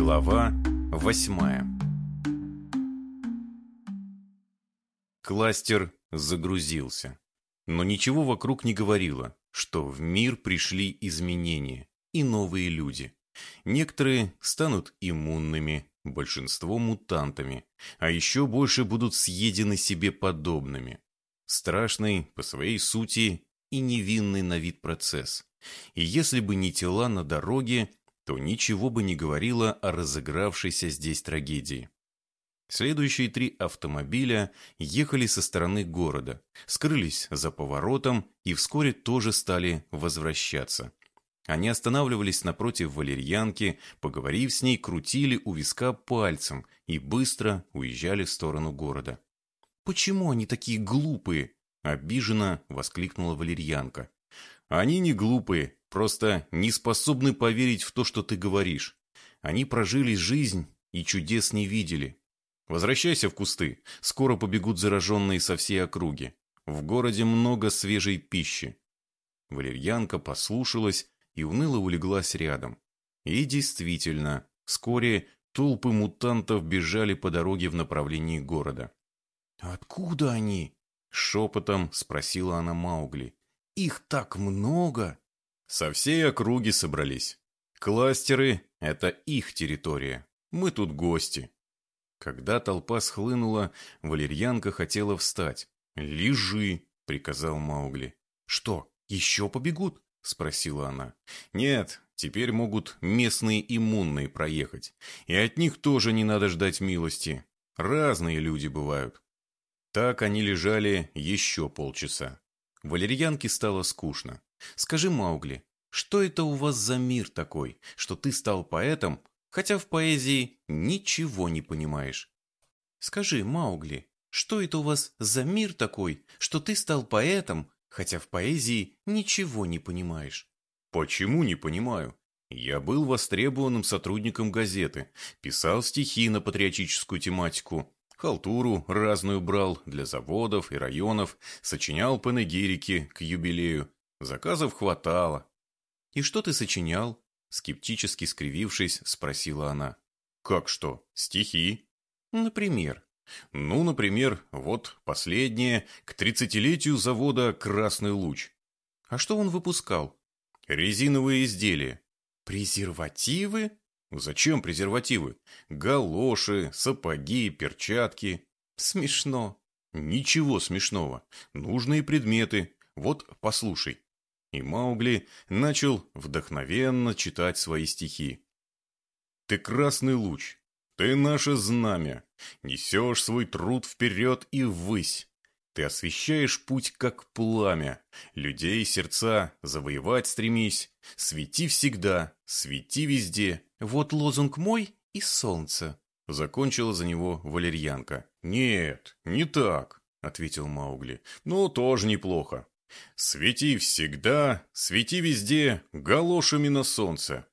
Глава восьмая Кластер загрузился. Но ничего вокруг не говорило, что в мир пришли изменения и новые люди. Некоторые станут иммунными, большинство мутантами, а еще больше будут съедены себе подобными. Страшный по своей сути и невинный на вид процесс. И если бы не тела на дороге, то ничего бы не говорило о разыгравшейся здесь трагедии. Следующие три автомобиля ехали со стороны города, скрылись за поворотом и вскоре тоже стали возвращаться. Они останавливались напротив валерьянки, поговорив с ней, крутили у виска пальцем и быстро уезжали в сторону города. «Почему они такие глупые?» – обиженно воскликнула валерьянка. «Они не глупые, просто не способны поверить в то, что ты говоришь. Они прожили жизнь и чудес не видели. Возвращайся в кусты, скоро побегут зараженные со всей округи. В городе много свежей пищи». Валерьянка послушалась и уныло улеглась рядом. И действительно, вскоре толпы мутантов бежали по дороге в направлении города. «Откуда они?» — шепотом спросила она Маугли. «Их так много!» Со всей округи собрались. Кластеры — это их территория. Мы тут гости. Когда толпа схлынула, валерьянка хотела встать. «Лежи!» — приказал Маугли. «Что, еще побегут?» — спросила она. «Нет, теперь могут местные иммунные проехать. И от них тоже не надо ждать милости. Разные люди бывают». Так они лежали еще полчаса. Валерьянке стало скучно. «Скажи, Маугли, что это у вас за мир такой, что ты стал поэтом, хотя в поэзии ничего не понимаешь?» «Скажи, Маугли, что это у вас за мир такой, что ты стал поэтом, хотя в поэзии ничего не понимаешь. Почему не понимаю? Я был востребованным сотрудником газеты, писал стихи на патриотическую тематику, халтуру разную брал для заводов и районов, сочинял панегирики к юбилею. Заказов хватало. «И что ты сочинял?» Скептически скривившись, спросила она. «Как что? Стихи?» «Например?» Ну, например, вот последнее, к тридцатилетию завода «Красный луч». А что он выпускал? Резиновые изделия. Презервативы? Зачем презервативы? Галоши, сапоги, перчатки. Смешно. Ничего смешного. Нужные предметы. Вот, послушай. И Маугли начал вдохновенно читать свои стихи. Ты красный луч, ты наше знамя, несешь свой труд вперед и ввысь. Ты освещаешь путь, как пламя, людей сердца завоевать стремись. Свети всегда, свети везде. Вот лозунг мой и солнце. Закончила за него валерьянка. Нет, не так, ответил Маугли. Ну, тоже неплохо. Свети всегда, свети везде, галошами на солнце.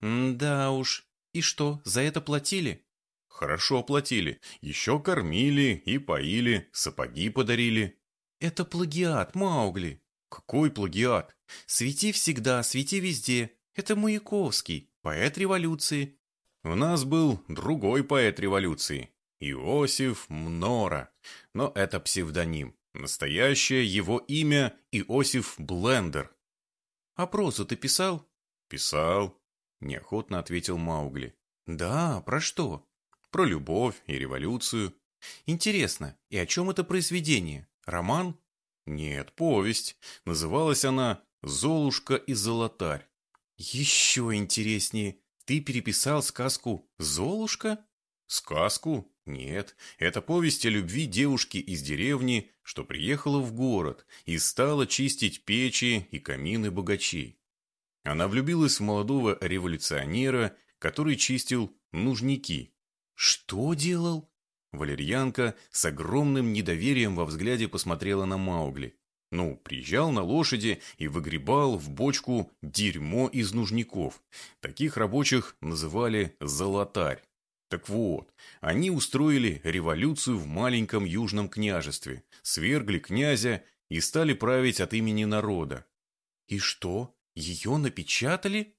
да уж. И что, за это платили? Хорошо платили, еще кормили и поили, сапоги подарили. Это плагиат, Маугли. Какой плагиат? Свети всегда, свети везде. Это Маяковский, поэт революции. У нас был другой поэт революции. Иосиф Мнора. Но это псевдоним. Настоящее его имя Иосиф Блендер. А прозу ты писал? Писал. Неохотно ответил Маугли. Да, про что? про любовь и революцию. Интересно, и о чем это произведение? Роман? Нет, повесть. Называлась она «Золушка и золотарь». Еще интереснее. Ты переписал сказку «Золушка»? Сказку? Нет, это повесть о любви девушки из деревни, что приехала в город и стала чистить печи и камины богачей. Она влюбилась в молодого революционера, который чистил нужники, «Что делал?» Валерьянка с огромным недоверием во взгляде посмотрела на Маугли. Ну, приезжал на лошади и выгребал в бочку дерьмо из нужников. Таких рабочих называли «золотарь». Так вот, они устроили революцию в маленьком южном княжестве, свергли князя и стали править от имени народа. И что, ее напечатали?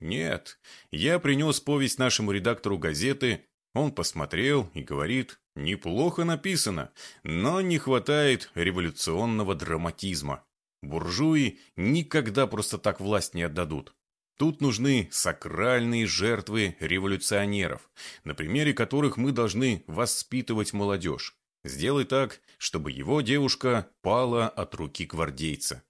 Нет, я принес повесть нашему редактору газеты, он посмотрел и говорит, неплохо написано, но не хватает революционного драматизма. Буржуи никогда просто так власть не отдадут. Тут нужны сакральные жертвы революционеров, на примере которых мы должны воспитывать молодежь. Сделай так, чтобы его девушка пала от руки гвардейца.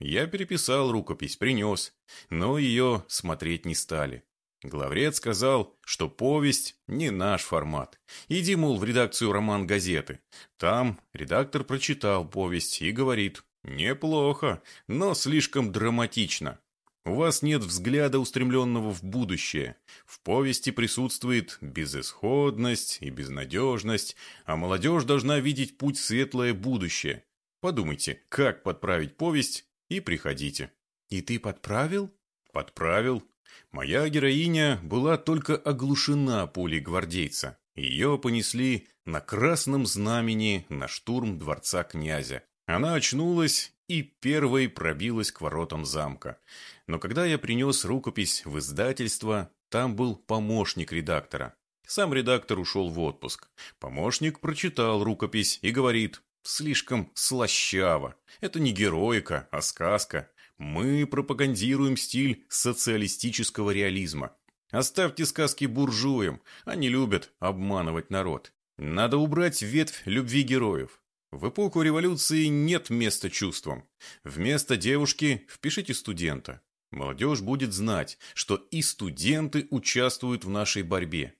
Я переписал рукопись, принес, но ее смотреть не стали. Главред сказал, что повесть не наш формат. Иди, мол, в редакцию роман газеты. Там редактор прочитал повесть и говорит, неплохо, но слишком драматично. У вас нет взгляда, устремленного в будущее. В повести присутствует безысходность и безнадежность, а молодежь должна видеть путь светлое будущее. Подумайте, как подправить повесть, и приходите. И ты подправил? Подправил. Моя героиня была только оглушена пулей гвардейца. Ее понесли на красном знамени на штурм дворца князя. Она очнулась и первой пробилась к воротам замка. Но когда я принес рукопись в издательство, там был помощник редактора. Сам редактор ушел в отпуск. Помощник прочитал рукопись и говорит, слишком слащаво. Это не героика, а сказка. Мы пропагандируем стиль социалистического реализма. Оставьте сказки буржуям, они любят обманывать народ. Надо убрать ветвь любви героев. В эпоху революции нет места чувствам. Вместо девушки впишите студента. Молодежь будет знать, что и студенты участвуют в нашей борьбе.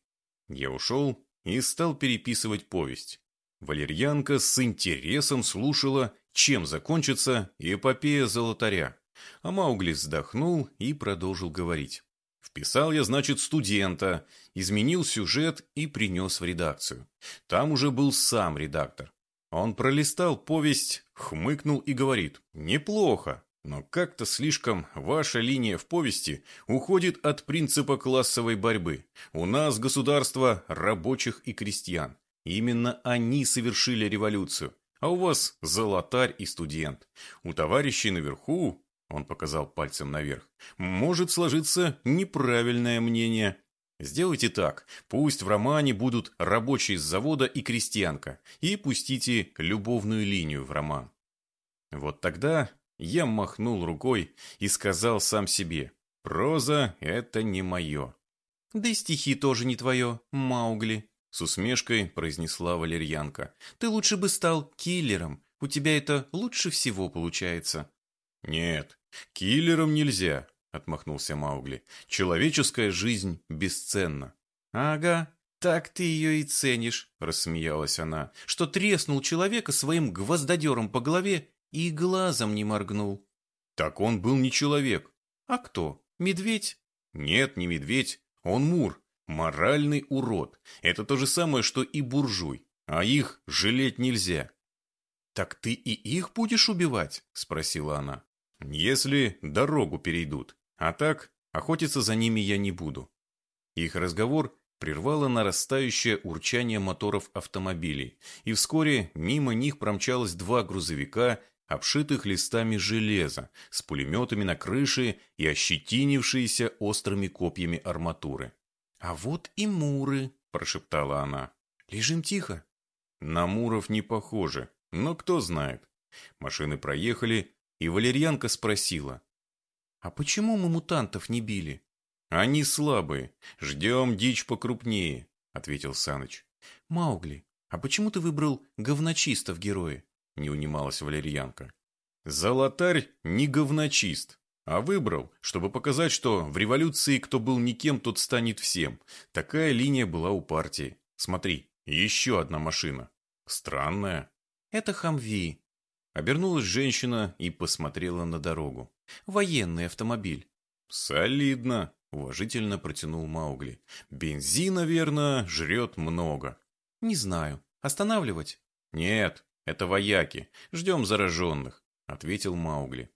Я ушел и стал переписывать повесть. Валерьянка с интересом слушала, чем закончится эпопея золотаря. А Маугли вздохнул и продолжил говорить. Вписал я, значит, студента, изменил сюжет и принес в редакцию. Там уже был сам редактор. Он пролистал повесть, хмыкнул и говорит, неплохо, но как-то слишком ваша линия в повести уходит от принципа классовой борьбы. У нас государство рабочих и крестьян. Именно они совершили революцию. А у вас золотарь и студент. У товарищей наверху он показал пальцем наверх, может сложиться неправильное мнение. Сделайте так, пусть в романе будут рабочий с завода и крестьянка, и пустите любовную линию в роман. Вот тогда я махнул рукой и сказал сам себе, проза — это не мое. Да и стихи тоже не твое, Маугли, с усмешкой произнесла валерьянка. Ты лучше бы стал киллером, у тебя это лучше всего получается. «Нет, киллером нельзя», — отмахнулся Маугли. «Человеческая жизнь бесценна». «Ага, так ты ее и ценишь», — рассмеялась она, «что треснул человека своим гвоздодером по голове и глазом не моргнул». «Так он был не человек». «А кто? Медведь?» «Нет, не медведь, он мур, моральный урод. Это то же самое, что и буржуй, а их жалеть нельзя». «Так ты и их будешь убивать?» — спросила она. Если дорогу перейдут. А так, охотиться за ними я не буду. Их разговор прервало нарастающее урчание моторов автомобилей, и вскоре мимо них промчалось два грузовика, обшитых листами железа, с пулеметами на крыше и ощетинившиеся острыми копьями арматуры. «А вот и муры», – прошептала она. «Лежим тихо». На муров не похоже, но кто знает. Машины проехали, и валерьянка спросила. «А почему мы мутантов не били?» «Они слабые. Ждем дичь покрупнее», — ответил Саныч. «Маугли, а почему ты выбрал говночиста в герое?» — не унималась валерьянка. «Золотарь не говночист, а выбрал, чтобы показать, что в революции кто был никем, тот станет всем. Такая линия была у партии. Смотри, еще одна машина. Странная». «Это Хамви», Обернулась женщина и посмотрела на дорогу. «Военный автомобиль». «Солидно», — уважительно протянул Маугли. «Бензина, верно, жрет много». «Не знаю. Останавливать?» «Нет, это вояки. Ждем зараженных», — ответил Маугли.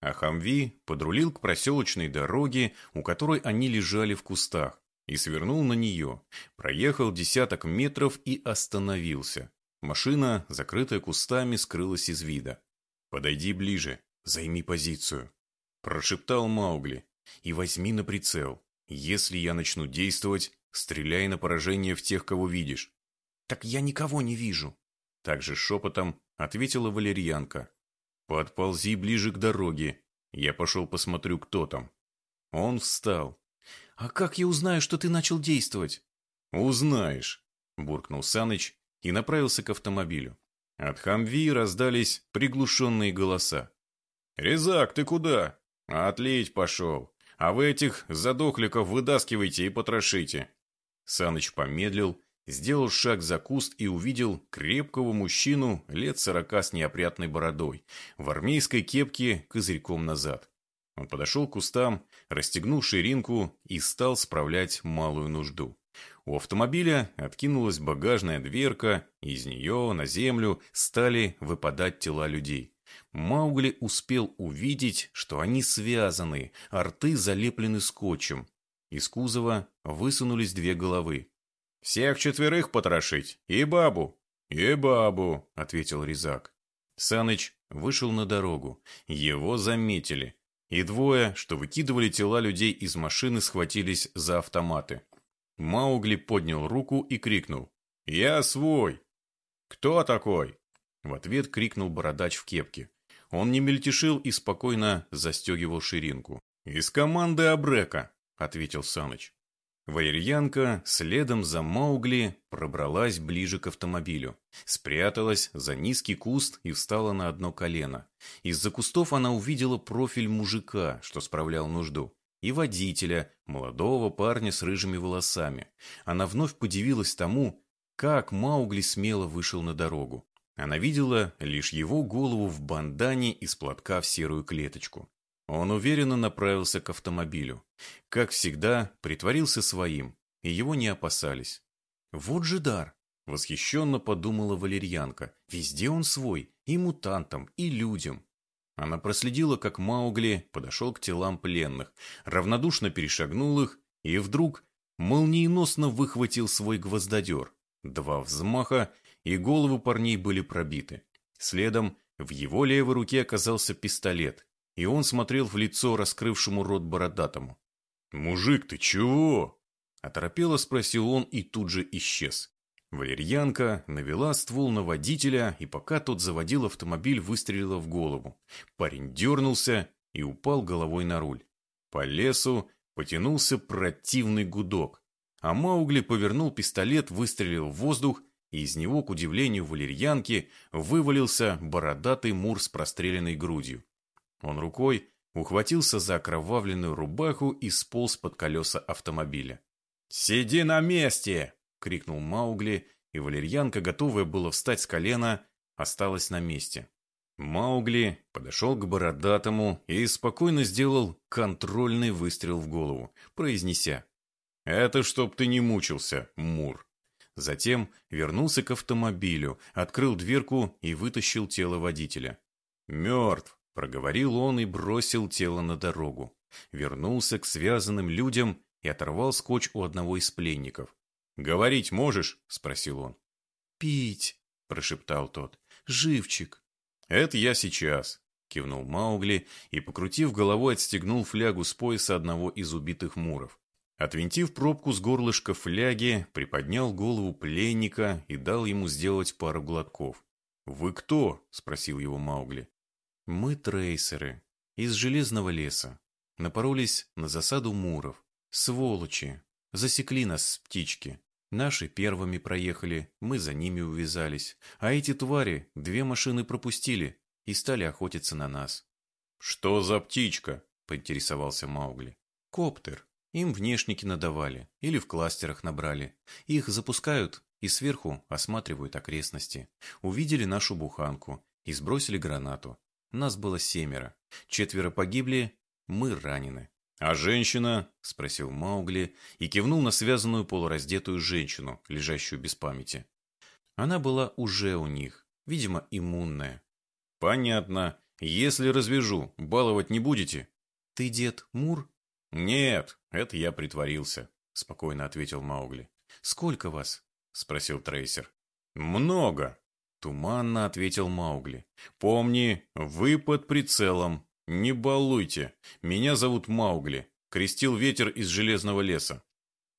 А Хамви подрулил к проселочной дороге, у которой они лежали в кустах, и свернул на нее, проехал десяток метров и остановился. Машина, закрытая кустами, скрылась из вида. «Подойди ближе, займи позицию», – прошептал Маугли. и возьми на прицел. Если я начну действовать, стреляй на поражение в тех, кого видишь». «Так я никого не вижу». Также шепотом ответила валерьянка. «Подползи ближе к дороге. Я пошел посмотрю, кто там». Он встал. «А как я узнаю, что ты начал действовать?» «Узнаешь», – буркнул Саныч и направился к автомобилю. От Хамви раздались приглушенные голоса. «Резак, ты куда?» «Отлить пошел. А вы этих задохликов вытаскивайте и потрошите». Саныч помедлил, сделал шаг за куст и увидел крепкого мужчину лет сорока с неопрятной бородой, в армейской кепке козырьком назад. Он подошел к кустам, расстегнул ширинку и стал справлять малую нужду. У автомобиля откинулась багажная дверка, из нее на землю стали выпадать тела людей. Маугли успел увидеть, что они связаны, а рты залеплены скотчем. Из кузова высунулись две головы. «Всех четверых потрошить! И бабу!» «И бабу!» — ответил Резак. Саныч вышел на дорогу. Его заметили. И двое, что выкидывали тела людей из машины, схватились за автоматы. Маугли поднял руку и крикнул. «Я свой!» «Кто такой?» В ответ крикнул бородач в кепке. Он не мельтешил и спокойно застегивал ширинку. «Из команды Абрека», — ответил Саныч. Валерьянка следом за Маугли пробралась ближе к автомобилю, спряталась за низкий куст и встала на одно колено. Из-за кустов она увидела профиль мужика, что справлял нужду и водителя, молодого парня с рыжими волосами. Она вновь подивилась тому, как Маугли смело вышел на дорогу. Она видела лишь его голову в бандане из платка в серую клеточку. Он уверенно направился к автомобилю. Как всегда, притворился своим, и его не опасались. «Вот же дар!» — восхищенно подумала валерьянка. «Везде он свой, и мутантам, и людям. Она проследила, как Маугли подошел к телам пленных, равнодушно перешагнул их и вдруг молниеносно выхватил свой гвоздодер. Два взмаха, и головы парней были пробиты. Следом в его левой руке оказался пистолет, и он смотрел в лицо раскрывшему рот бородатому. «Мужик, ты чего?» Оторопело спросил он и тут же исчез. Валерьянка навела ствол на водителя, и пока тот заводил автомобиль, выстрелила в голову. Парень дернулся и упал головой на руль. По лесу потянулся противный гудок. А Маугли повернул пистолет, выстрелил в воздух, и из него, к удивлению валерьянки, вывалился бородатый мур с простреленной грудью. Он рукой ухватился за окровавленную рубаху и сполз под колеса автомобиля. «Сиди на месте!» — крикнул Маугли, и валерьянка, готовая была встать с колена, осталась на месте. Маугли подошел к бородатому и спокойно сделал контрольный выстрел в голову, произнеся «Это чтоб ты не мучился, Мур». Затем вернулся к автомобилю, открыл дверку и вытащил тело водителя. «Мертв», — проговорил он и бросил тело на дорогу. Вернулся к связанным людям и оторвал скотч у одного из пленников. «Говорить можешь?» – спросил он. «Пить», – прошептал тот. «Живчик». «Это я сейчас», – кивнул Маугли и, покрутив головой, отстегнул флягу с пояса одного из убитых муров. Отвинтив пробку с горлышка фляги, приподнял голову пленника и дал ему сделать пару глотков. «Вы кто?» – спросил его Маугли. «Мы трейсеры. Из Железного леса. Напоролись на засаду муров. Сволочи. Засекли нас с птички. Наши первыми проехали, мы за ними увязались, а эти твари две машины пропустили и стали охотиться на нас. «Что за птичка?» – поинтересовался Маугли. «Коптер. Им внешники надавали или в кластерах набрали. Их запускают и сверху осматривают окрестности. Увидели нашу буханку и сбросили гранату. Нас было семеро. Четверо погибли, мы ранены. «А женщина?» – спросил Маугли и кивнул на связанную полураздетую женщину, лежащую без памяти. Она была уже у них, видимо, иммунная. «Понятно. Если развяжу, баловать не будете?» «Ты дед Мур?» «Нет, это я притворился», – спокойно ответил Маугли. «Сколько вас?» – спросил Трейсер. «Много», – туманно ответил Маугли. «Помни, вы под прицелом, «Не балуйте. Меня зовут Маугли. крестил ветер из железного леса.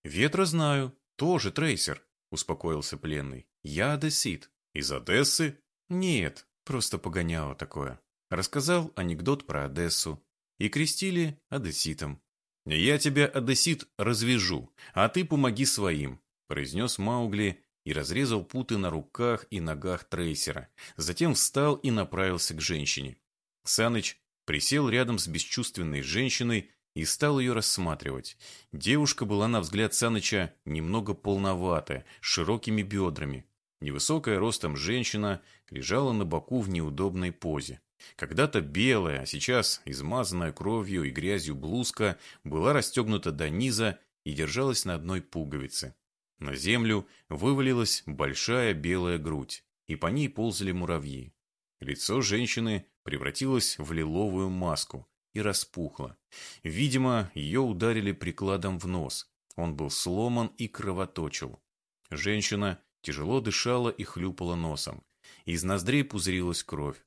Ветра знаю, тоже трейсер, успокоился пленный. Я одессит. Из Одессы? Нет, просто погоняло такое. Рассказал анекдот про Одессу. И крестили одесситом. «Я тебя, одессит, развяжу, а ты помоги своим», произнес Маугли и разрезал путы на руках и ногах трейсера. Затем встал и направился к женщине. Саныч присел рядом с бесчувственной женщиной и стал ее рассматривать. Девушка была, на взгляд Саныча, немного полноватая, с широкими бедрами. Невысокая ростом женщина лежала на боку в неудобной позе. Когда-то белая, а сейчас измазанная кровью и грязью блузка была расстегнута до низа и держалась на одной пуговице. На землю вывалилась большая белая грудь, и по ней ползали муравьи. Лицо женщины превратилось в лиловую маску и распухло. Видимо, ее ударили прикладом в нос. Он был сломан и кровоточил. Женщина тяжело дышала и хлюпала носом. Из ноздрей пузырилась кровь.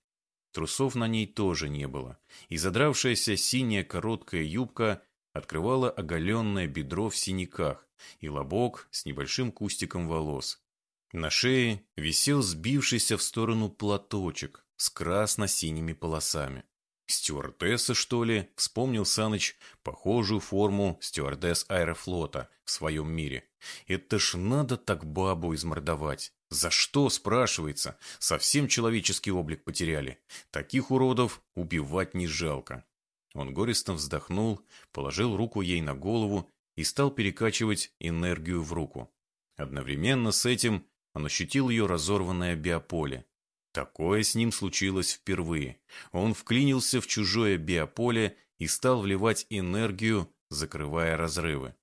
Трусов на ней тоже не было, и задравшаяся синяя короткая юбка открывала оголенное бедро в синяках и лобок с небольшим кустиком волос. На шее висел сбившийся в сторону платочек с красно-синими полосами. Стюардесса, что ли, вспомнил Саныч похожую форму стюардесс аэрофлота в своем мире. Это ж надо так бабу измордовать. За что, спрашивается? Совсем человеческий облик потеряли. Таких уродов убивать не жалко. Он горестно вздохнул, положил руку ей на голову и стал перекачивать энергию в руку. Одновременно с этим он ощутил ее разорванное биополе. Такое с ним случилось впервые. Он вклинился в чужое биополе и стал вливать энергию, закрывая разрывы.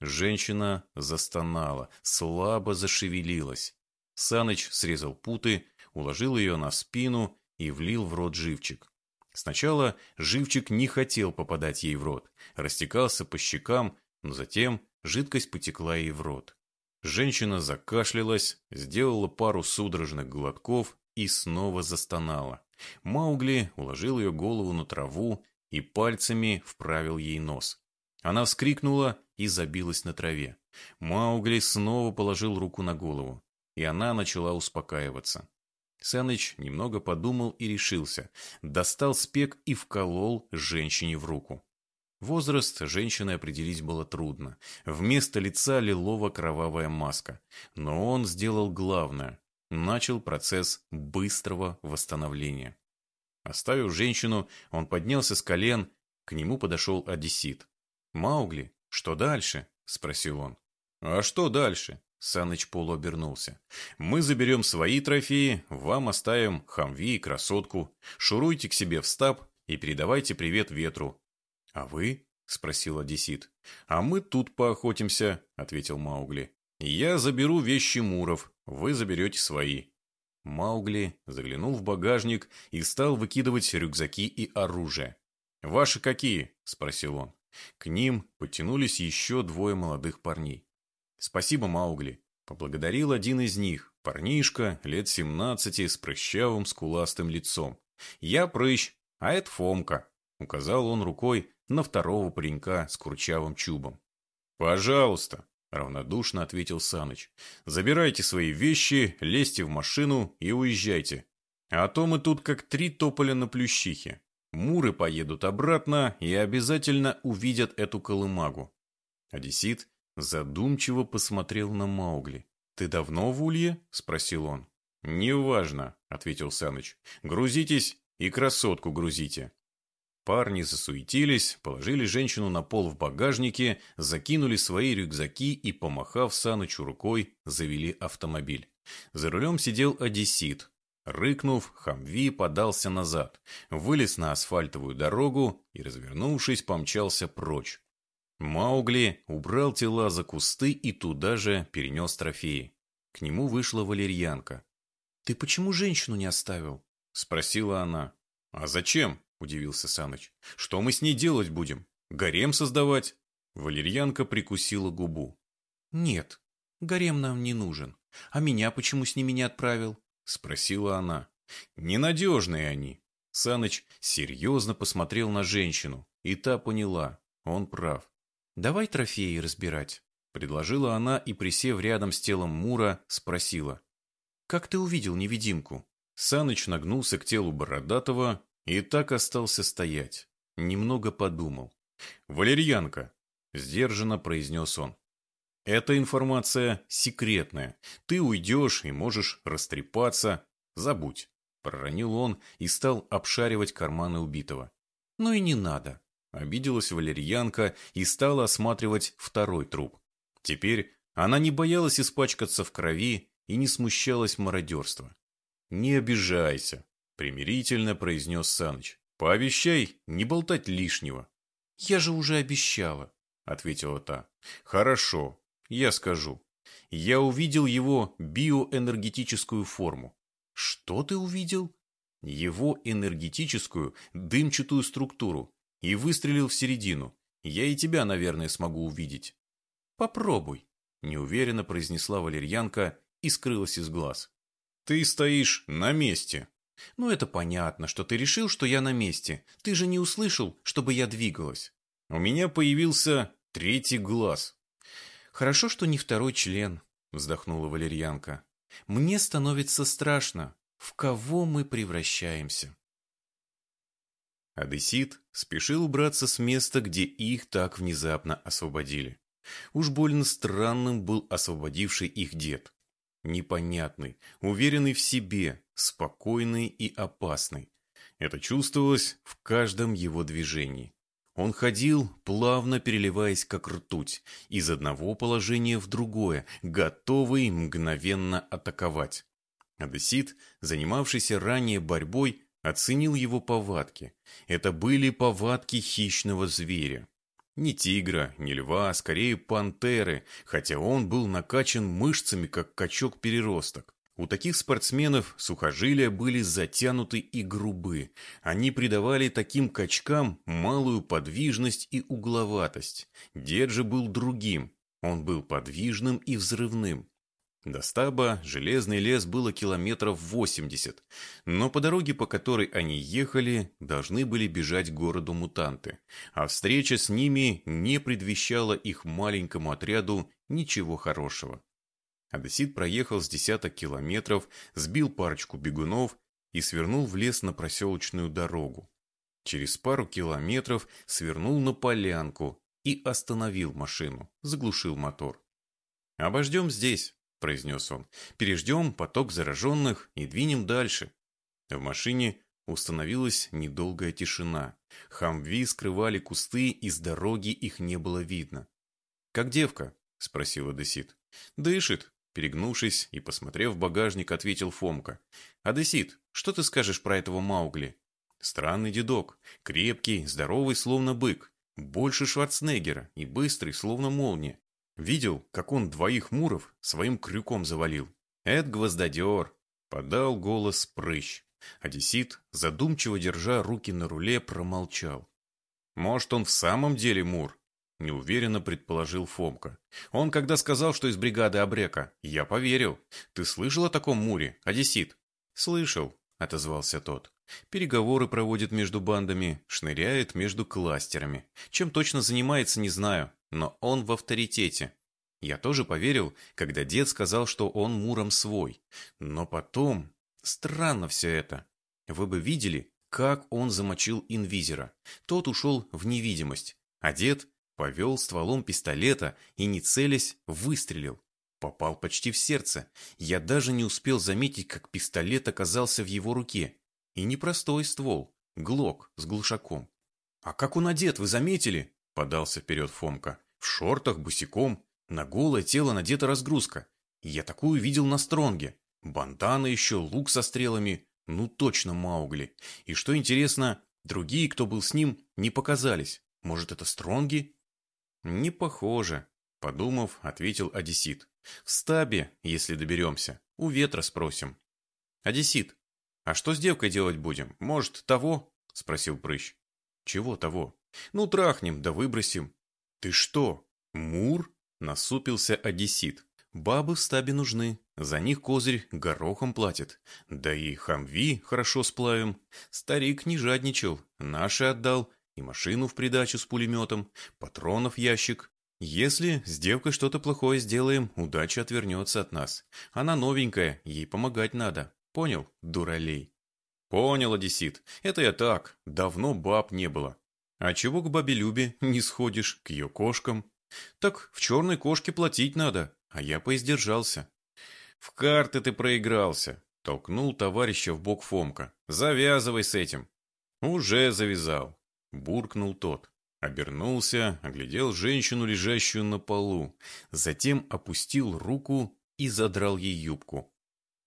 Женщина застонала, слабо зашевелилась. Саныч срезал путы, уложил ее на спину и влил в рот живчик. Сначала живчик не хотел попадать ей в рот, растекался по щекам, затем жидкость потекла ей в рот. Женщина закашлялась, сделала пару судорожных глотков и снова застонала. Маугли уложил ее голову на траву и пальцами вправил ей нос. Она вскрикнула и забилась на траве. Маугли снова положил руку на голову и она начала успокаиваться. Саныч немного подумал и решился. Достал спек и вколол женщине в руку. Возраст женщины определить было трудно. Вместо лица лилово-кровавая маска. Но он сделал главное. Начал процесс быстрого восстановления. Оставив женщину, он поднялся с колен. К нему подошел одессит. «Маугли, что дальше?» – спросил он. «А что дальше?» Саныч полуобернулся. «Мы заберем свои трофеи, вам оставим хамви и красотку. Шуруйте к себе в стаб и передавайте привет ветру». «А вы?» — спросил одессит. «А мы тут поохотимся», — ответил Маугли. «Я заберу вещи Муров, вы заберете свои». Маугли заглянул в багажник и стал выкидывать рюкзаки и оружие. «Ваши какие?» – спросил он. К ним подтянулись еще двое молодых парней. «Спасибо, Маугли», — поблагодарил один из них, парнишка, лет семнадцати, с прыщавым скуластым лицом. «Я прыщ, а это Фомка», — указал он рукой на второго паренька с курчавым чубом. «Пожалуйста», — равнодушно ответил Саныч. «Забирайте свои вещи, лезьте в машину и уезжайте. А то мы тут как три тополя на плющихе. Муры поедут обратно и обязательно увидят эту колымагу». Одессит Задумчиво посмотрел на Маугли. «Ты давно в Улье?» – спросил он. «Неважно», – ответил Саныч. «Грузитесь и красотку грузите». Парни засуетились, положили женщину на пол в багажнике, закинули свои рюкзаки и, помахав Санычу рукой, завели автомобиль. За рулем сидел одессит. Рыкнув, Хамви подался назад, вылез на асфальтовую дорогу и, развернувшись, помчался прочь. Маугли убрал тела за кусты и туда же перенес трофеи. К нему вышла валерьянка. «Ты почему женщину не оставил?» – спросила она. «А зачем?» – удивился Саныч. «Что мы с ней делать будем? Гарем создавать?» Валерьянка прикусила губу. «Нет, гарем нам не нужен. А меня почему с ними не отправил?» – спросила она. «Ненадежные они». Саныч серьезно посмотрел на женщину, и та поняла. он прав. «Давай трофеи разбирать», — предложила она и, присев рядом с телом Мура, спросила. «Как ты увидел невидимку?» Саныч нагнулся к телу Бородатого и так остался стоять. Немного подумал. «Валерьянка», — сдержанно произнес он. «Эта информация секретная. Ты уйдешь и можешь растрепаться. Забудь», — проронил он и стал обшаривать карманы убитого. «Ну и не надо», — обиделась Валерьянка и стала осматривать второй труп. Теперь она не боялась испачкаться в крови и не смущалась мародерства. «Не обижайся», — примирительно произнес Саныч. «Пообещай не болтать лишнего». «Я же уже обещала», — ответила та. «Хорошо, я скажу. Я увидел его биоэнергетическую форму». «Что ты увидел?» «Его энергетическую дымчатую структуру и выстрелил в середину. Я и тебя, наверное, смогу увидеть». «Попробуй», — неуверенно произнесла валерьянка и скрылась из глаз. «Ты стоишь на месте». «Ну, это понятно, что ты решил, что я на месте. Ты же не услышал, чтобы я двигалась». «У меня появился третий глаз». «Хорошо, что не второй член», — вздохнула валерьянка. «Мне становится страшно. В кого мы превращаемся?» Одессит спешил убраться с места, где их так внезапно освободили. Уж больно странным был освободивший их дед. Непонятный, уверенный в себе, спокойный и опасный. Это чувствовалось в каждом его движении. Он ходил, плавно переливаясь как ртуть, из одного положения в другое, готовый мгновенно атаковать. Одессит, занимавшийся ранее борьбой, оценил его повадки. Это были повадки хищного зверя. Ни тигра, ни льва, скорее пантеры, хотя он был накачан мышцами, как качок-переросток. У таких спортсменов сухожилия были затянуты и грубы. Они придавали таким качкам малую подвижность и угловатость. Дед же был другим. Он был подвижным и взрывным. До стаба железный лес было километров восемьдесят, но по дороге, по которой они ехали, должны были бежать к городу мутанты, а встреча с ними не предвещала их маленькому отряду ничего хорошего. Одессит проехал с десяток километров, сбил парочку бегунов и свернул в лес на проселочную дорогу. Через пару километров свернул на полянку и остановил машину, заглушил мотор. «Обождем здесь», — произнес он. «Переждем поток зараженных и двинем дальше». В машине установилась недолгая тишина. Хамви скрывали кусты, и с дороги их не было видно. «Как девка?» — спросил Одессит. «Дышит», — перегнувшись и посмотрев в багажник, ответил Фомка. «Одессит, что ты скажешь про этого Маугли?» «Странный дедок, крепкий, здоровый, словно бык, больше Шварценеггера и быстрый, словно молния. Видел, как он двоих муров своим крюком завалил. «Эд гвоздодер!» — подал голос прыщ. Одессит, задумчиво держа руки на руле, промолчал. «Может, он в самом деле мур?» — неуверенно предположил Фомка. «Он когда сказал, что из бригады Абрека, я поверил. Ты слышал о таком муре, Одессит?» «Слышал», — отозвался тот. «Переговоры проводит между бандами, шныряет между кластерами. Чем точно занимается, не знаю но он в авторитете. Я тоже поверил, когда дед сказал, что он Муром свой. Но потом... Странно все это. Вы бы видели, как он замочил инвизера. Тот ушел в невидимость, а дед повел стволом пистолета и, не целясь, выстрелил. Попал почти в сердце. Я даже не успел заметить, как пистолет оказался в его руке. И непростой ствол, глок с глушаком. «А как он одет, вы заметили?» – подался вперед Фомка. В шортах, босиком, на голое тело надета разгрузка. Я такую видел на Стронге. Бандана еще, лук со стрелами. Ну точно Маугли. И что интересно, другие, кто был с ним, не показались. Может, это Стронги? Не похоже, подумав, ответил Одессит. В стабе, если доберемся. У ветра спросим. Одессит, а что с девкой делать будем? Может, того? Спросил Прыщ. Чего того? Ну, трахнем, да выбросим. «Ты что, Мур?» – насупился одессит. «Бабы в стабе нужны, за них козырь горохом платит. Да и хамви хорошо сплавим. Старик не жадничал, наши отдал, и машину в придачу с пулеметом, патронов ящик. Если с девкой что-то плохое сделаем, удача отвернется от нас. Она новенькая, ей помогать надо. Понял, дуралей? Понял, одессит. Это я так. Давно баб не было. А чего к бабе Любе не сходишь, к ее кошкам? Так в черной кошке платить надо, а я поиздержался. В карты ты проигрался, толкнул товарища в бок Фомка. Завязывай с этим. Уже завязал, буркнул тот. Обернулся, оглядел женщину, лежащую на полу, затем опустил руку и задрал ей юбку.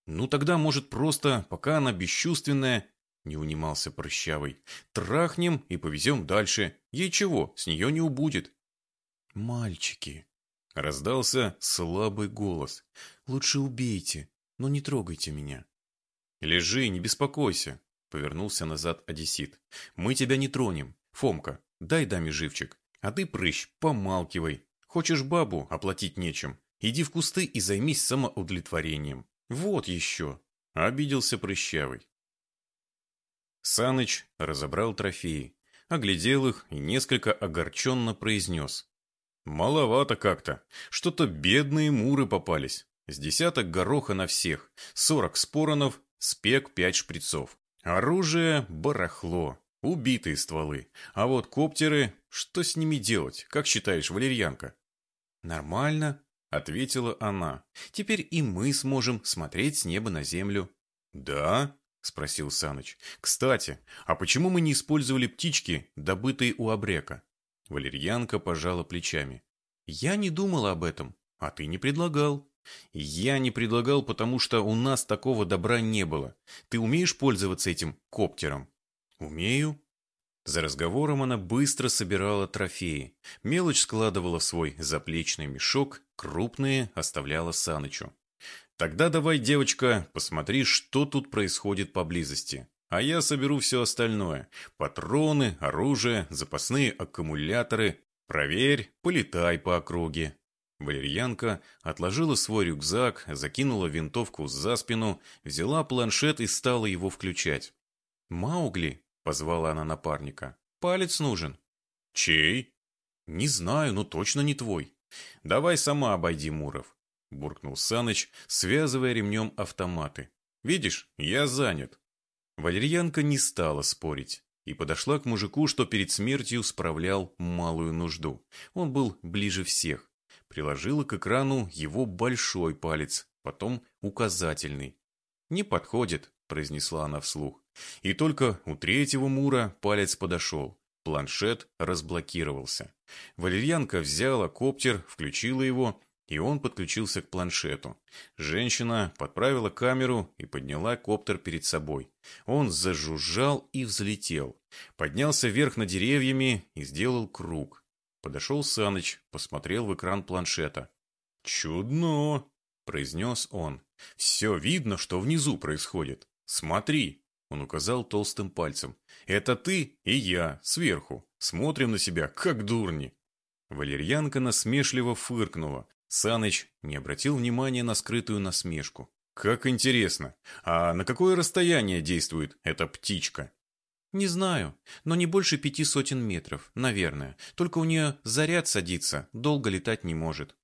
Ну тогда, может, просто, пока она бесчувственная, не унимался прыщавый, трахнем и повезем дальше. Ей чего, с нее не убудет. Мальчики, раздался слабый голос. Лучше убейте, но не трогайте меня. Лежи, не беспокойся, повернулся назад одессит. Мы тебя не тронем. Фомка, дай даме живчик. А ты, прыщ, помалкивай. Хочешь бабу, оплатить нечем. Иди в кусты и займись самоудовлетворением. Вот еще. Обиделся прыщавый. Саныч разобрал трофеи, оглядел их и несколько огорченно произнес. «Маловато как-то. Что-то бедные муры попались. С десяток гороха на всех, сорок споронов, спек пять шприцов. Оружие – барахло, убитые стволы. А вот коптеры, что с ними делать, как считаешь, валерьянка?» «Нормально», — ответила она. «Теперь и мы сможем смотреть с неба на землю». «Да?» — спросил Саныч. «Кстати, а почему мы не использовали птички, добытые у обрека?» Валерьянка пожала плечами. «Я не думала об этом, а ты не предлагал». «Я не предлагал, потому что у нас такого добра не было. Ты умеешь пользоваться этим коптером?» «Умею». За разговором она быстро собирала трофеи. Мелочь складывала в свой заплечный мешок, крупные оставляла Санычу. Тогда давай, девочка, посмотри, что тут происходит поблизости. А я соберу все остальное. Патроны, оружие, запасные аккумуляторы. Проверь, полетай по округе. Валерьянка отложила свой рюкзак, закинула винтовку за спину, взяла планшет и стала его включать. «Маугли», — позвала она напарника, — «палец нужен». «Чей?» «Не знаю, но точно не твой». «Давай сама обойди Муров. — буркнул Саныч, связывая ремнем автоматы. «Видишь, я занят». Валерьянка не стала спорить и подошла к мужику, что перед смертью справлял малую нужду. Он был ближе всех. Приложила к экрану его большой палец, потом указательный. «Не подходит», — произнесла она вслух. И только у третьего мура палец подошел. Планшет разблокировался. Валерьянка взяла коптер, включила его и он подключился к планшету. Женщина подправила камеру и подняла коптер перед собой. Он зажужжал и взлетел. Поднялся вверх над деревьями и сделал круг. Подошел Саныч, посмотрел в экран планшета. «Чудно!» – произнес он. «Все видно, что внизу происходит. Смотри!» – он указал толстым пальцем. «Это ты и я, сверху. Смотрим на себя, как дурни!» Валерьянка насмешливо фыркнула, Саныч не обратил внимания на скрытую насмешку. «Как интересно! А на какое расстояние действует эта птичка?» «Не знаю, но не больше пяти сотен метров, наверное. Только у нее заряд садится, долго летать не может».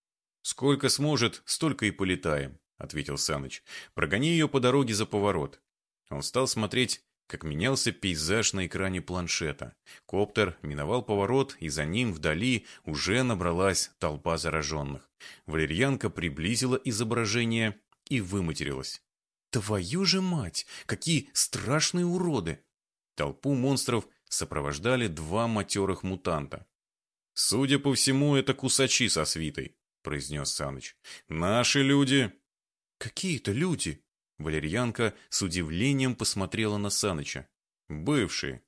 «Сколько сможет, столько и полетаем», — ответил Саныч. «Прогони ее по дороге за поворот». Он стал смотреть как менялся пейзаж на экране планшета. Коптер миновал поворот, и за ним вдали уже набралась толпа зараженных. Валерьянка приблизила изображение и выматерилась. «Твою же мать! Какие страшные уроды!» Толпу монстров сопровождали два матерых мутанта. «Судя по всему, это кусачи со свитой», — произнес Саныч. «Наши люди...» «Какие-то люди!» Валерьянка с удивлением посмотрела на Саныча. «Бывшие».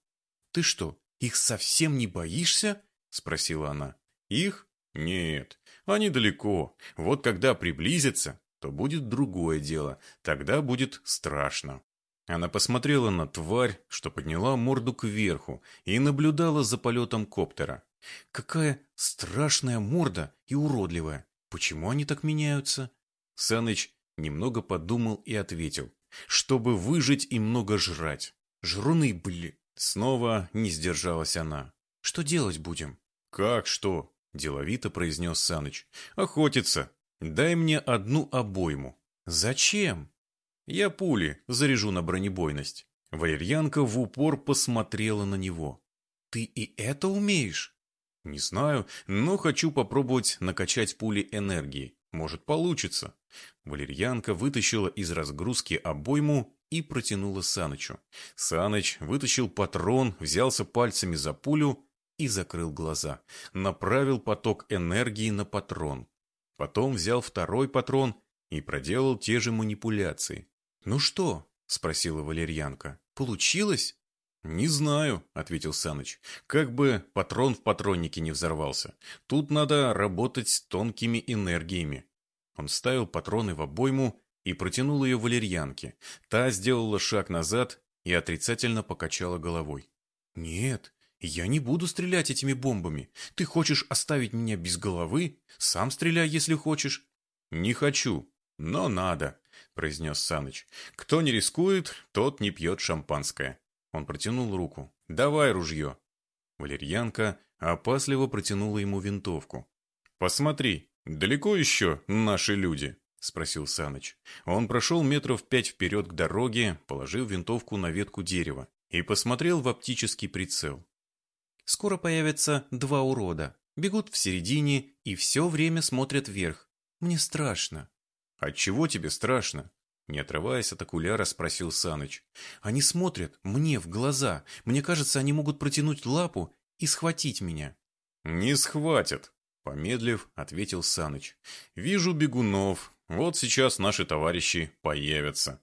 «Ты что, их совсем не боишься?» — спросила она. «Их? Нет, они далеко. Вот когда приблизятся, то будет другое дело. Тогда будет страшно». Она посмотрела на тварь, что подняла морду кверху, и наблюдала за полетом коптера. «Какая страшная морда и уродливая! Почему они так меняются?» Саныч Немного подумал и ответил. Чтобы выжить и много жрать. Жруны были. Снова не сдержалась она. Что делать будем? Как что? Деловито произнес Саныч. Охотиться. Дай мне одну обойму. Зачем? Я пули заряжу на бронебойность. Валерьянка в упор посмотрела на него. Ты и это умеешь? Не знаю, но хочу попробовать накачать пули энергии. Может, получится. Валерьянка вытащила из разгрузки обойму и протянула Санычу. Саныч вытащил патрон, взялся пальцами за пулю и закрыл глаза. Направил поток энергии на патрон. Потом взял второй патрон и проделал те же манипуляции. «Ну что?» – спросила Валерьянка. «Получилось?» «Не знаю», — ответил Саныч. «Как бы патрон в патроннике не взорвался. Тут надо работать с тонкими энергиями». Он ставил патроны в обойму и протянул ее валерьянке. Та сделала шаг назад и отрицательно покачала головой. «Нет, я не буду стрелять этими бомбами. Ты хочешь оставить меня без головы? Сам стреляй, если хочешь». «Не хочу, но надо», — произнес Саныч. «Кто не рискует, тот не пьет шампанское». Он протянул руку. «Давай ружье». Валерьянка опасливо протянула ему винтовку. «Посмотри, далеко еще наши люди?» — спросил Саныч. Он прошел метров пять вперед к дороге, положил винтовку на ветку дерева и посмотрел в оптический прицел. «Скоро появятся два урода. Бегут в середине и все время смотрят вверх. Мне страшно». «Отчего тебе страшно?» Не отрываясь от окуляра, спросил Саныч. «Они смотрят мне в глаза. Мне кажется, они могут протянуть лапу и схватить меня». «Не схватят», — помедлив, ответил Саныч. «Вижу бегунов. Вот сейчас наши товарищи появятся».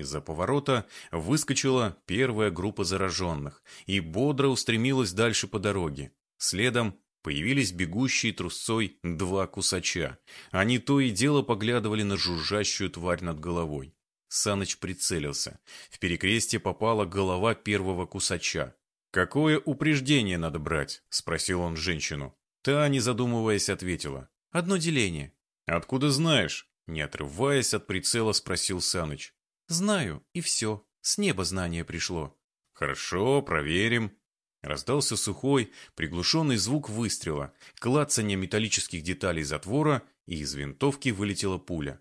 Из-за поворота выскочила первая группа зараженных и бодро устремилась дальше по дороге. Следом Появились бегущие трусцой два кусача. Они то и дело поглядывали на жужжащую тварь над головой. Саныч прицелился. В перекрестие попала голова первого кусача. «Какое упреждение надо брать?» – спросил он женщину. Та, не задумываясь, ответила. «Одно деление». «Откуда знаешь?» Не отрываясь от прицела, спросил Саныч. «Знаю, и все. С неба знание пришло». «Хорошо, проверим», Раздался сухой, приглушенный звук выстрела, клацанье металлических деталей затвора, и из винтовки вылетела пуля.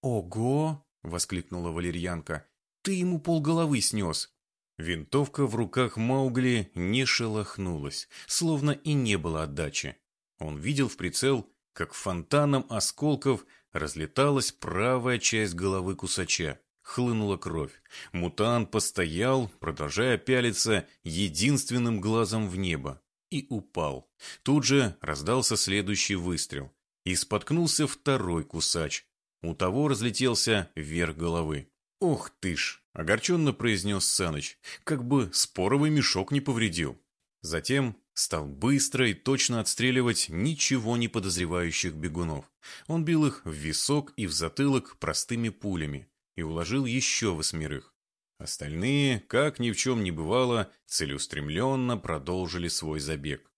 «Ого!» — воскликнула валерьянка. «Ты ему полголовы снес!» Винтовка в руках Маугли не шелохнулась, словно и не было отдачи. Он видел в прицел, как фонтаном осколков разлеталась правая часть головы кусача хлынула кровь. Мутант постоял, продолжая пялиться единственным глазом в небо, и упал. Тут же раздался следующий выстрел. И споткнулся второй кусач. У того разлетелся вверх головы. «Ох ты ж!» — огорченно произнес Саныч, как бы споровый мешок не повредил. Затем стал быстро и точно отстреливать ничего не подозревающих бегунов. Он бил их в висок и в затылок простыми пулями и уложил еще восьмерых. Остальные, как ни в чем не бывало, целеустремленно продолжили свой забег.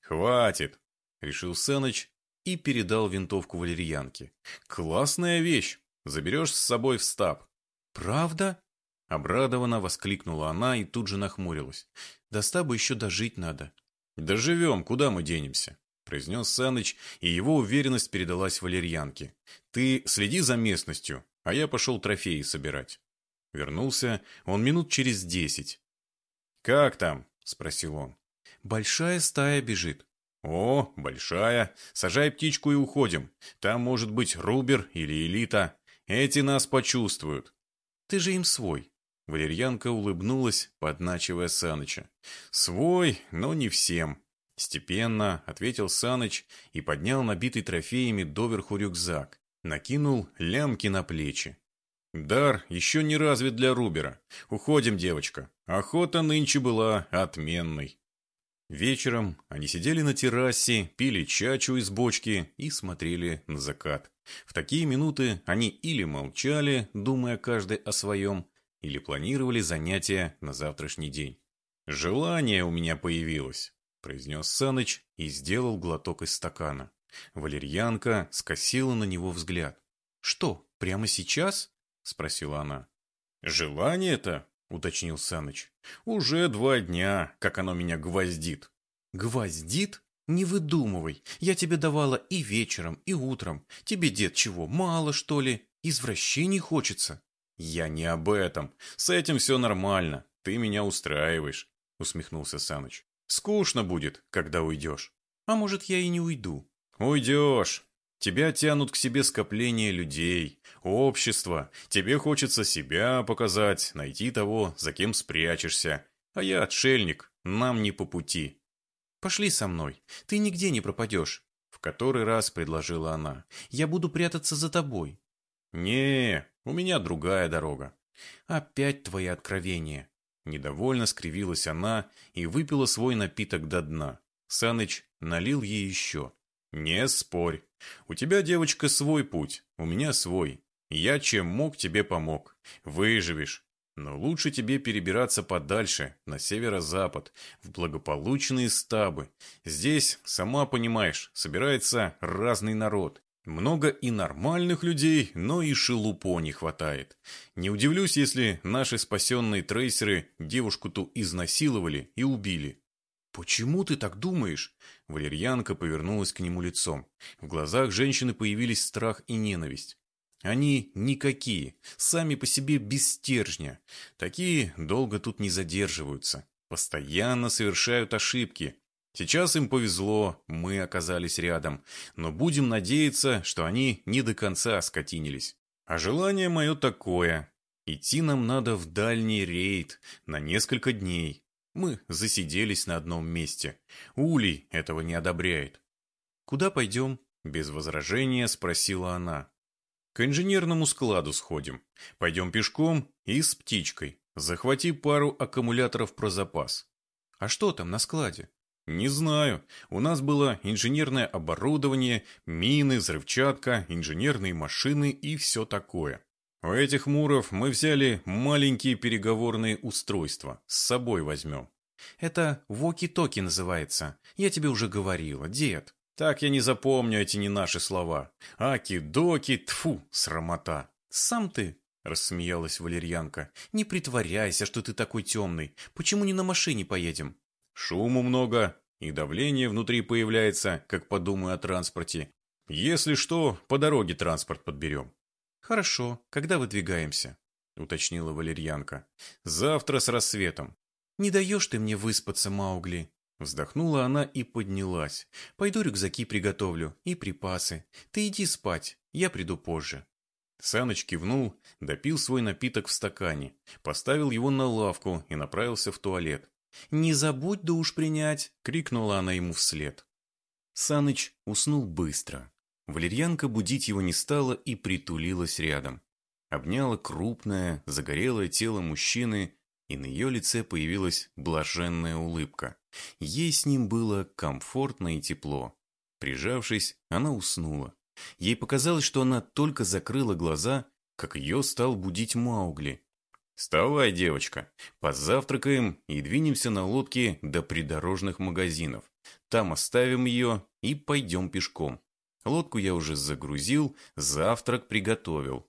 «Хватит!» — решил Сеныч и передал винтовку валерьянке. «Классная вещь! Заберешь с собой в стаб». «Правда?» — обрадованно воскликнула она и тут же нахмурилась. «До стаба еще дожить надо». «Доживем, куда мы денемся?» — произнес Саныч, и его уверенность передалась валерьянке. «Ты следи за местностью, а я пошел трофеи собирать. Вернулся он минут через десять. «Как там?» — спросил он. «Большая стая бежит». «О, большая. Сажай птичку и уходим. Там может быть Рубер или Элита. Эти нас почувствуют». «Ты же им свой». Валерьянка улыбнулась, подначивая Саныча. «Свой, но не всем». Степенно ответил Саныч и поднял набитый трофеями доверху рюкзак. Накинул лямки на плечи. Дар еще не развит для Рубера. Уходим, девочка. Охота нынче была отменной. Вечером они сидели на террасе, пили чачу из бочки и смотрели на закат. В такие минуты они или молчали, думая каждый о своем, или планировали занятия на завтрашний день. «Желание у меня появилось», — произнес Саныч и сделал глоток из стакана. Валерьянка скосила на него взгляд. «Что, прямо сейчас?» — спросила она. «Желание-то?» — уточнил Саныч. «Уже два дня, как оно меня гвоздит. Гвоздит? Не выдумывай. Я тебе давала и вечером, и утром. Тебе, дед, чего, мало, что ли? Извращений хочется. Я не об этом. С этим все нормально. Ты меня устраиваешь, усмехнулся Саныч. Скучно будет, когда уйдешь. А может, я и не уйду. Уйдешь. Тебя тянут к себе скопления людей, общество. Тебе хочется себя показать, найти того, за кем спрячешься. А я отшельник, нам не по пути. Пошли со мной, ты нигде не пропадешь. В который раз предложила она. Я буду прятаться за тобой. Не, у меня другая дорога. Опять твои откровения. Недовольно скривилась она и выпила свой напиток до дна. Саныч налил ей еще. «Не спорь. У тебя, девочка, свой путь, у меня свой. Я чем мог, тебе помог. Выживешь. Но лучше тебе перебираться подальше, на северо-запад, в благополучные стабы. Здесь, сама понимаешь, собирается разный народ. Много и нормальных людей, но и шелупо не хватает. Не удивлюсь, если наши спасенные трейсеры девушку ту изнасиловали и убили. «Почему ты так думаешь?» Валерьянка повернулась к нему лицом. В глазах женщины появились страх и ненависть. Они никакие, сами по себе без стержня. Такие долго тут не задерживаются. Постоянно совершают ошибки. Сейчас им повезло, мы оказались рядом. Но будем надеяться, что они не до конца скотинились. А желание мое такое. Идти нам надо в дальний рейд на несколько дней. Мы засиделись на одном месте. Улей этого не одобряет. «Куда пойдем?» – без возражения спросила она. «К инженерному складу сходим. Пойдем пешком и с птичкой. Захвати пару аккумуляторов про запас». «А что там на складе?» «Не знаю. У нас было инженерное оборудование, мины, взрывчатка, инженерные машины и все такое. У этих муров мы взяли маленькие переговорные устройства. С собой возьмем. Это воки-токи называется. Я тебе уже говорила, дед. Так я не запомню эти не наши слова. Аки-доки, тфу, срамота. Сам ты, рассмеялась валерьянка. Не притворяйся, что ты такой темный. Почему не на машине поедем? Шуму много, и давление внутри появляется, как подумаю о транспорте. Если что, по дороге транспорт подберем. «Хорошо. Когда выдвигаемся?» — уточнила валерьянка. «Завтра с рассветом». «Не даешь ты мне выспаться, Маугли?» Вздохнула она и поднялась. «Пойду рюкзаки приготовлю и припасы. Ты иди спать, я приду позже». Саныч кивнул, допил свой напиток в стакане, поставил его на лавку и направился в туалет. «Не забудь душ принять!» — крикнула она ему вслед. Саныч уснул быстро. Валерьянка будить его не стала и притулилась рядом. Обняла крупное, загорелое тело мужчины, и на ее лице появилась блаженная улыбка. Ей с ним было комфортно и тепло. Прижавшись, она уснула. Ей показалось, что она только закрыла глаза, как ее стал будить Маугли. «Вставай, девочка, позавтракаем и двинемся на лодке до придорожных магазинов. Там оставим ее и пойдем пешком». Лодку я уже загрузил, завтрак приготовил.